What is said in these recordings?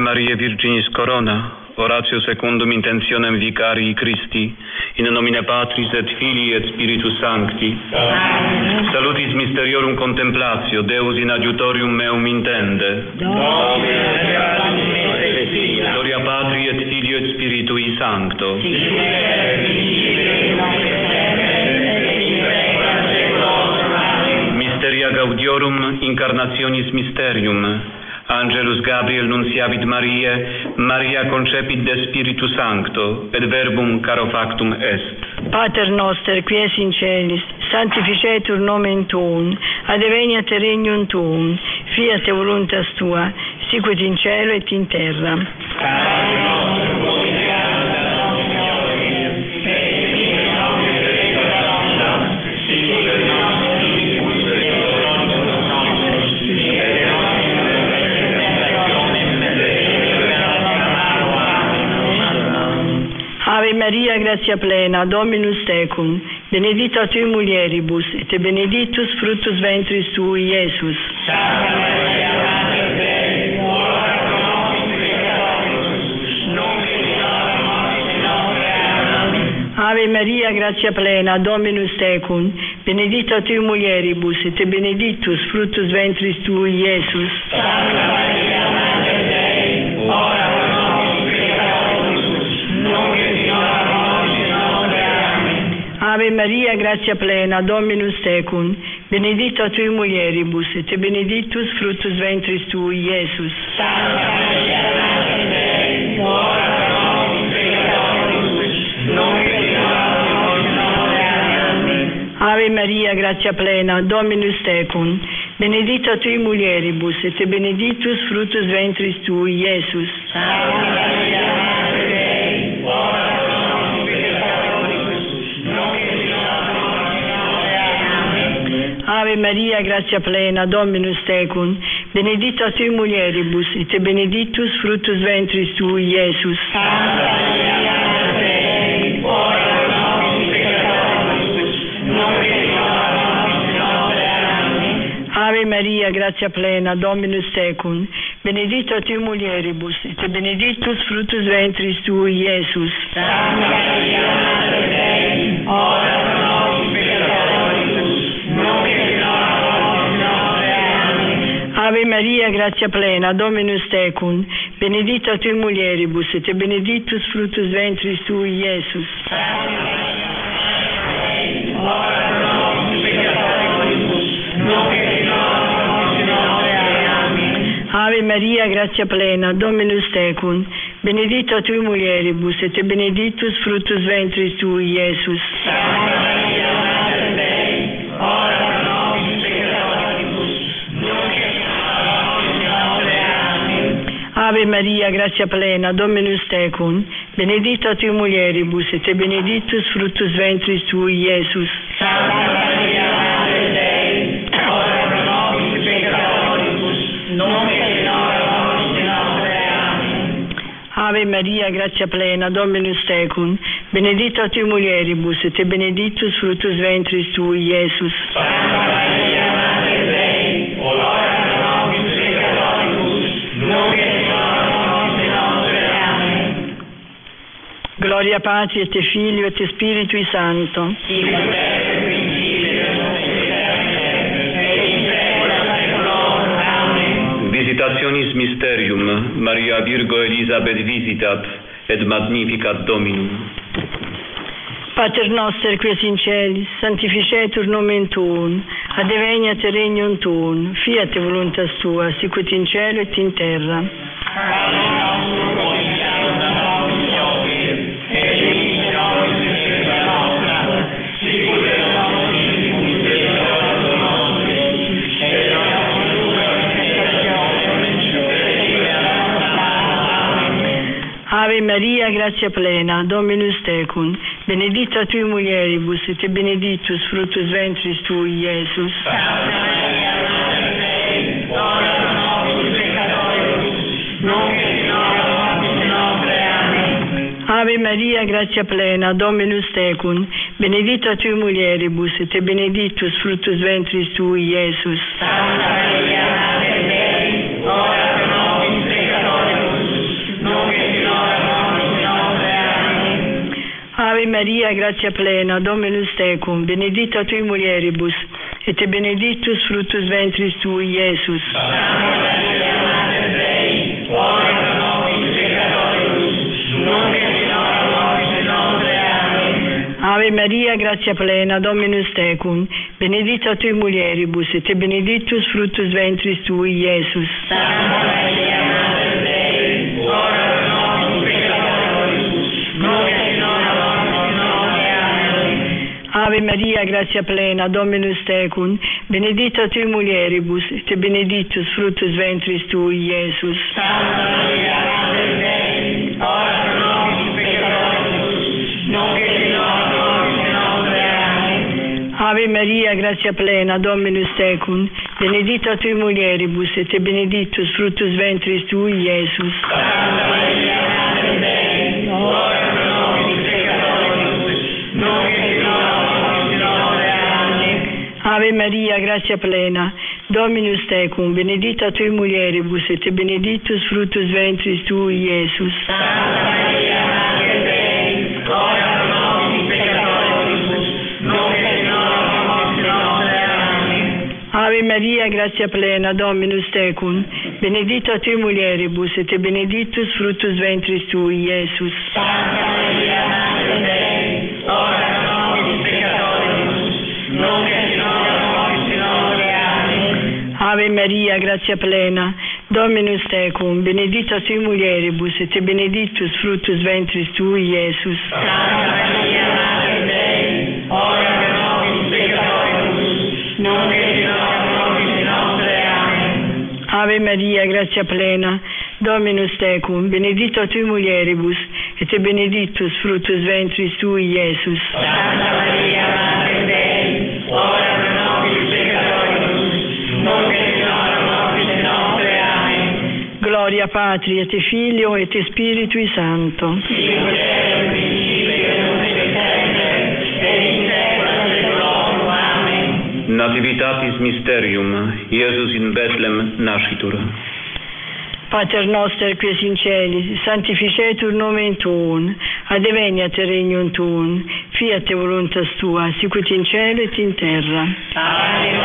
Maria Virginis Corona, oratio secundum intentionem vicarii Christi, in nomine Patris et Filii et Spiritus Sancti. Amen. Salutis mysteriorum contemplatio, Deus in adiutorium meum intende. Domine, Gloria Patri et Filio et Spiritui Sancto. Mysteria gaudiorum incarnationis mysterium Angelus Gabriel nunciavit Mariae, Maria concepit de Spiritu Sancto, et verbum caro factum est. Pater noster, qui es in celis, sanctificetur nomen tuum, adveniat regnum tuum, fiat voluntas tua, sicut in cielo et in terra. Ave Maria, gratia plena, Dominus tecum, benedicta tui mulieribus, et benedictus fructus ventris tui, Iesus. Santa Maria, Mater Dei, ora pro nobis peccatoribus, nunc et in mortis nostre. Amen. Ave Maria, gratia plena, Dominus tecum, benedicta tui mulieribus, et benedictus fructus ventris tui, Iesus. Santa Ave Maria, gratia plena, Dominus tecum, benedicta tui mulieribus, et benedictus fructus ventris tui, Iesus. Santa Maria. Amen. Ave Maria, gratia plena, Dominus tecum, benedicta tui mulieribus, et benedictus fructus ventris tui, Iesus. Santa Maria, Ave Maria, gratia plena, Dominus tecum, benedicta tui mulieribus, et benedictus fructus ventris tui, Iesus. Santa Maria, Mater Dei, ora nobis peccatoribus. Amen. Ave Maria, gratia plena, Dominus tecum, benedicta tui mulieribus, et benedictus fructus ventris tui, Iesus. Santa Maria, Mater Dei, ora Ave Maria, gratia plena, Dominus tecum, benedicta tui mulieribus, et benedictus fructus ventris tui, Iesus. In. Amen. Ave Maria, gratia plena, Dominus tecum, benedicta tui mulieribus, et benedictus fructus ventris tui, Iesus. Santa Ave Maria, gratia plena, Dominus tecum, benedicta tui mulieribus, et benedictus fructus ventris tui, Iesus. Santa Maria, Mater Dei, ora pro nobis peccatoribus, nunc et in hora mortis nostre. Amen. Ave Maria, gratia plena, Dominus tecum, benedicta tui mulieribus, et benedictus fructus ventris tui, Iesus. Santa et nunc et semper, et in saecula saeculorum. Amen. Visitationis Mysterium, Maria Virgo Elisabeth visitat, et magnificat Dominum. Pater noster qui es in celis, sanctificetur nomen tuum, adveniat regnum tuum, fiat voluntas tua, sicut in cielo et in terra. Ave Maria, gratia plena, Dominus tecum, benedicta tui mulieribus, et benedictus fructus ventris tui, Iesus. Santa Maria, Mater Dei, ora pro nobis peccatoribus, nunc et in hora mortis nostre. Amen. Ave Maria, gratia plena, Dominus tecum, benedicta tui mulieribus, et benedictus fructus ventris tui, Iesus. Santa Maria, Maria, grazia plena, Dominus tecum, benedicta tui mulieribus, et benedictus fructus ventris tui, Iesus. Ave Maria, grazia plena, Dominus tecum, benedicta tui mulieribus, et benedictus fructus ventris tui, Iesus. Santa Ave Maria, grazia plena, Dominus tecum, benedicta tui mulieribus, et benedictus fructus ventris tui, Iesus. Santa Maria, Mater Dei, ora pro nobis peccatoribus, nunc et in hora mortis. Ave Maria, grazia plena, Dominus tecum, benedicta tui mulieribus, et benedictus fructus ventris tui, Iesus. Santa Ave Maria, grazia plena, Dominus tecum, benedicta tui mulieribus, et benedictus fructus ventris tui, Iesus. Santa Maria, Mater Dei, ora pro nobis peccatoribus, nunc et in hora mortis nostre. Amen. Ave Maria, grazia plena, Dominus tecum, benedicta tui mulieribus, et benedictus fructus ventris tui, Iesus. Santa Maria, Ave Maria, grazia plena, Dominus tecum, benedicta tui mulieribus, et benedictus fructus ventris tui, Iesus. Santa Maria, Mater Dei, ora pro nobis peccatoribus, nunc et mortis nostre. Amen. Ave Maria, grazia plena, Dominus tecum, benedicta tui mulieribus, et benedictus fructus ventris tui, Iesus. Santa Maria, Gloria Patri et Filio et Spiritui Santo. Amen. Nativitatis Mysterium, Iesus in Bethlehem nascitur. Pater noster qui es in celis, sanctificetur nomen tuum, adveniat regnum tuum, fiat voluntas tua, sicut in cielo et in terra. Pane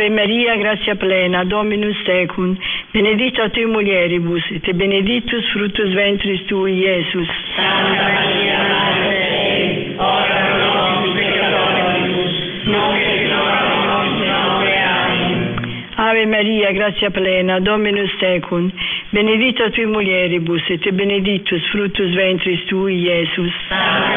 Ave Maria, grazia plena, Dominus tecum, benedicta tui mulieribus, et benedictus fructus ventris tui, Iesus. Santa Maria, Mater Dei, ora pro nobis peccatoribus, nunc et hora nostre. Amen. Ave Maria, grazia plena, Dominus tecum, benedicta tui mulieribus, et benedictus fructus ventris tui, Iesus. Santa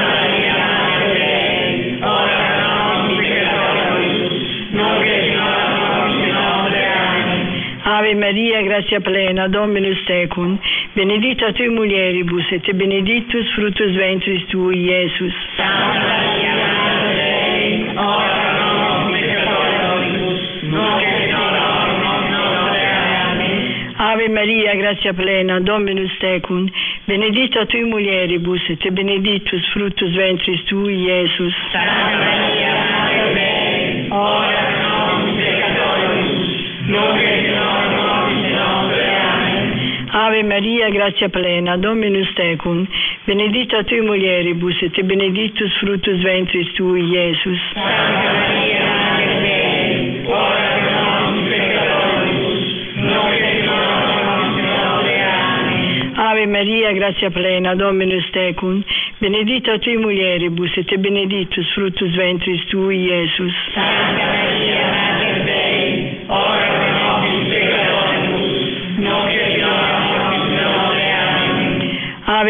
Ave Maria, grazia plena, Dominus tecum, benedicta tui mulieribus, et benedictus fructus ventris tui, Iesus. Santa Maria, Dei, ora pro nobis peccatoribus, nunc et in hora nostre. Amen. Ave Maria, grazia plena, Dominus tecum, benedicta tui mulieribus, et benedictus fructus ventris tui, Iesus. Santa Maria, Dei, ora pro nobis peccatoribus, nunc et Ave Maria, grazia plena, Dominus tecum, benedicta tui mulieribus, et benedictus fructus ventris tui, Iesus. Santa Maria, Mater Dei, ora pro nobis peccatoribus, nunc et hora. Ave Maria, grazia plena, Dominus tecum, benedicta tui mulieribus, et benedictus fructus ventris tui, Iesus. Santa Maria,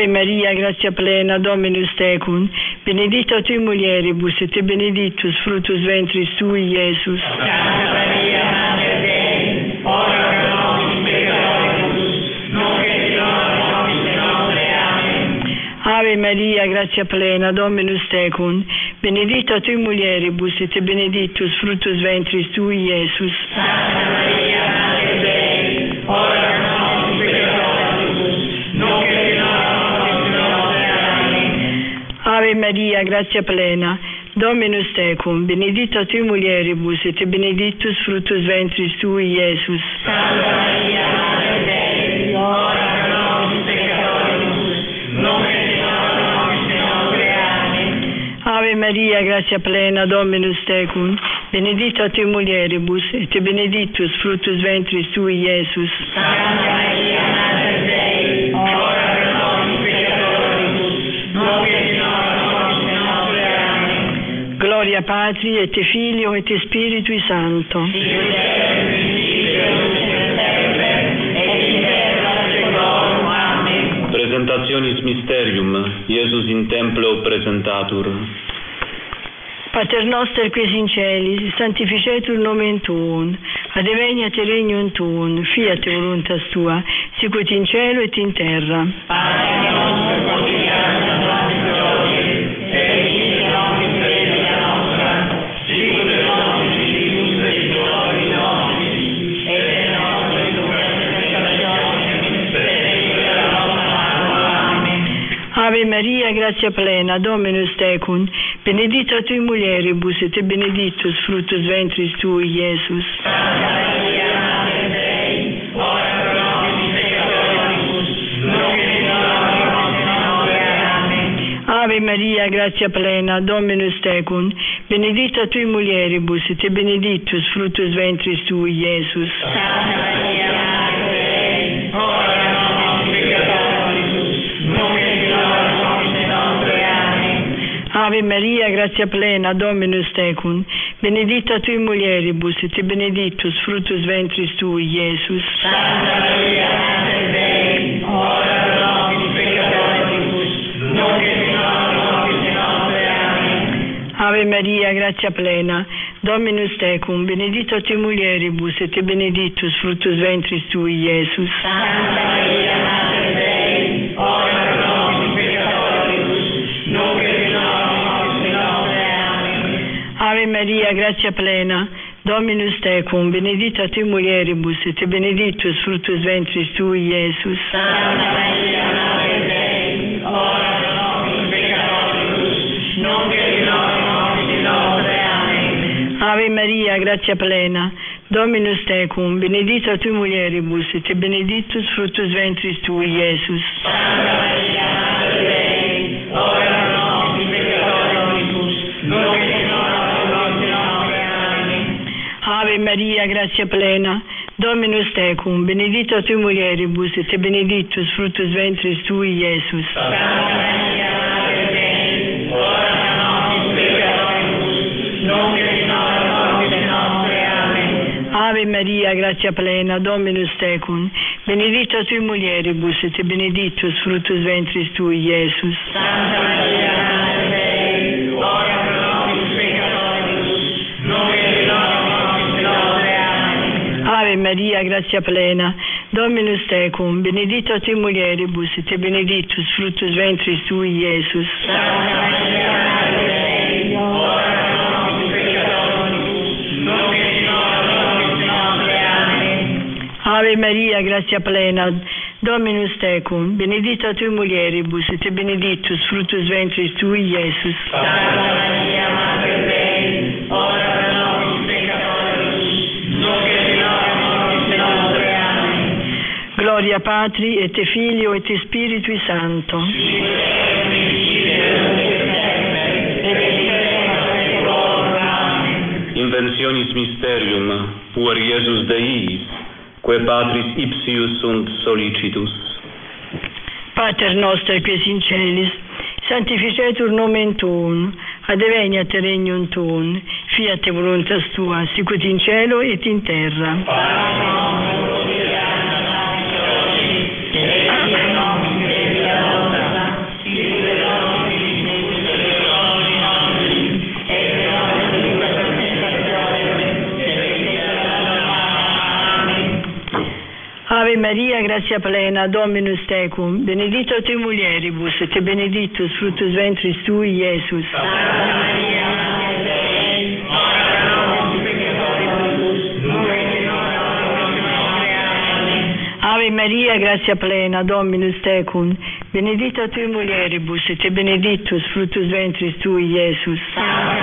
Ave Maria, grazia plena, Dominus tecum, benedicta tui mulieribus, et benedictus fructus ventris tui, Iesus. Santa Maria, Mater Dei, ora pro nobis peccatoribus, nunc et in nostre. Amen. Ave Maria, grazia plena, Dominus tecum, benedicta tui mulieribus, et benedictus fructus ventris tui, Iesus. Maria, grazia plena, Dominus tecum, benedicta tui mulieribus, et benedictus fructus ventris tui, Iesus. Santa Maria, Mater Dei, ora pro nobis peccatoribus, nunc. Ave Maria, grazia plena, Dominus tecum, benedicta tui mulieribus, et benedictus fructus ventris tui, Iesus. Santa Maria, Gloria Patri, et Filio, et Spiritui secorum. Amen. Presentationis Mysterium, Iesus in templo presentatur. Pater noster qui in celis, sanctificetur nomen tuum, adveniat regnum tuum, fiat voluntas tua, sicut in cielo et in terra. Padre grazia plena, Dominus tecum, benedicta tui mulieribus, et benedictus fructus ventris tui, Iesus. Santa Maria, Mater Dei, ora pro nobis peccatoribus. Ave Maria, grazia plena, Dominus tecum, benedicta tui mulieribus, et benedictus fructus ventris tui, Iesus. Santa Maria, Ave Maria, grazia plena, Dominus tecum, benedicta tui mulieribus, et benedictus fructus ventris tui, Iesus. Santa Maria, Mater Dei, ora pro nobis peccatoribus, nunc et in hora mortis nostre. Amen. Ave Maria, grazia plena, Dominus tecum, benedicta tui mulieribus, et benedictus fructus ventris tui, Iesus. Santa Maria, Maria, grazia plena, Dominus tecum, benedicta tui mulieribus, et benedictus fructus ventris tui, Iesus. Santa Maria, Mater Dei, ora nobis peccatoribus, nunc et in nostre. Amen. Ave Maria, grazia plena, Dominus tecum, benedicta tui mulieribus, et benedictus fructus ventris tui, Iesus. Santa Maria, Mater Dei, ora Maria, grazia plena, Dominus tecum, benedicta tui mulieribus, et benedictus fructus ventris tui, Iesus. Ave Maria, grazia plena, Dominus tecum, benedicta tui mulieribus, et benedictus fructus ventris tui, Iesus. Santa Maria, grazia plena, Dominus tecum, benedicta tui mulieribus, et benedictus fructus ventris tui, Iesus. Santa Maria, Dei, ora pro peccatoribus, nunc. Amen. Ave Maria, grazia plena, Dominus tecum, benedicta tui mulieribus, et benedictus fructus ventris tui, Iesus. Santa Maria, Gloria Patri, et Filio, et Spiritui nunc et secorum. Amen. Inventionis Mysterium, puer Iesus Deis, que Patris ipsius sunt solicitus. Pater noster qui in celis, sanctificetur nomen tuum, adveniat regnum tuum, fiat voluntas tua, sicut in cielo et in terra. Pane Maria, grazia plena, Dominus tecum, benedicta tui mulieribus, et benedictus fructus ventris tui, Iesus. Santa Maria, Mater Dei, ora pro nobis peccatoribus, nunc et in hora mortis nostre. Amen. Ave Maria, grazia plena, Dominus tecum, benedicta tui mulieribus, et benedictus fructus ventris tui, Iesus. Santa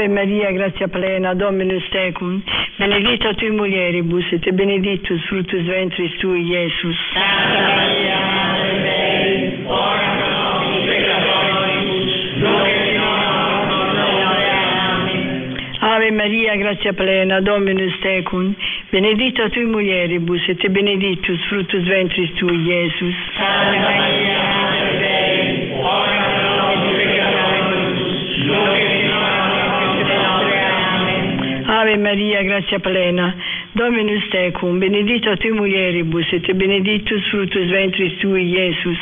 Ave Maria, grazia plena, Dominus tecum, benedicta tui mulieribus, et benedictus fructus ventris tui, Iesus. Santa Maria, Madre Dei, ora pro nobis peccatoribus, nunc et in hora nostre. Amen. Ave Maria, grazia plena, Dominus tecum, benedicta tui mulieribus, et benedictus fructus ventris tui, Iesus. Santa Maria, grazia plena, Dominus tecum, benedicta tui mulieribus, et benedictus fructus ventris tui, Iesus.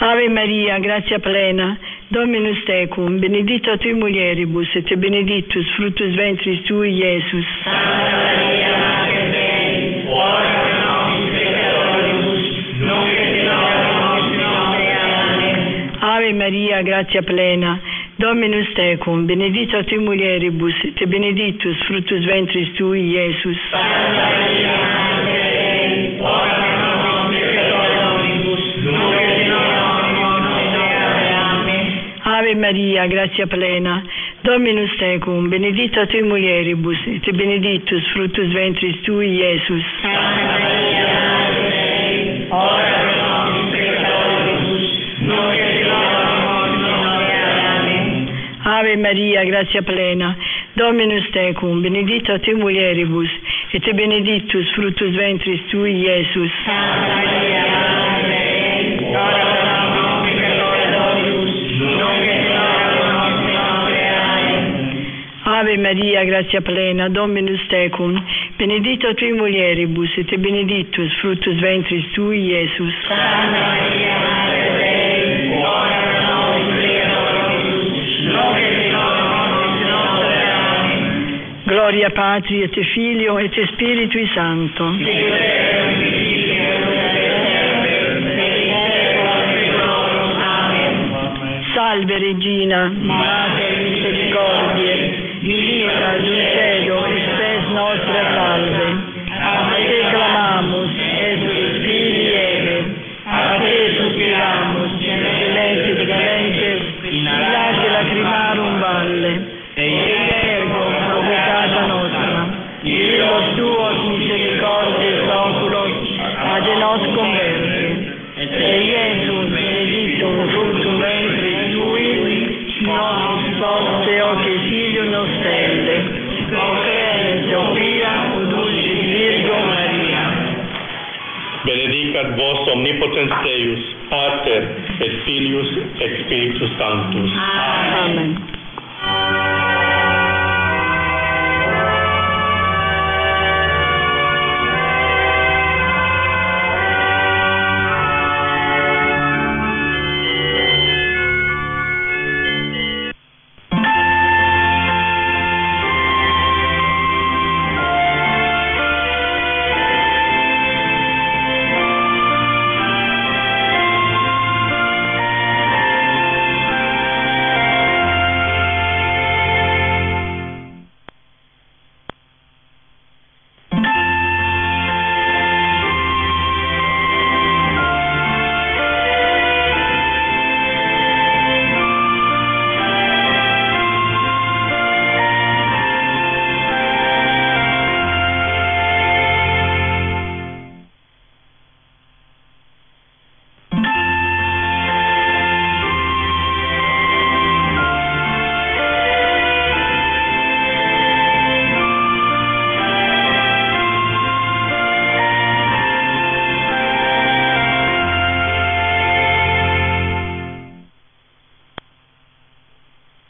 Ave Maria, grazia plena, Dominus tecum, benedicta tui mulieribus, et benedictus fructus ventris tui, Iesus. Santa Ave Maria, grazia plena, Dominus tecum, benedicta tui mulieribus, et benedictus fructus ventris tui, Iesus. Santa Maria, Dei, ora pro nobis peccatoribus. Ave Maria, grazia plena, Dominus tecum, benedicta tui mulieribus, et benedictus fructus ventris tui, Iesus. Ave Maria, grazia plena, Dominus tecum, benedicta tui mulieribus, et benedictus fructus ventris tui, Iesus. Santa Maria, Madre ora pro nobis peccatoribus, nunc et. Ave Maria, grazia plena, Dominus tecum, benedicta tui mulieribus, et benedictus fructus ventris tui, Iesus. Santa Maria, Gloria Patri et Filio et Spiritui Sancto. Sicut erat in principio et omnipotens Deus, Pater et Filius et Spiritus Sanctus. Amen.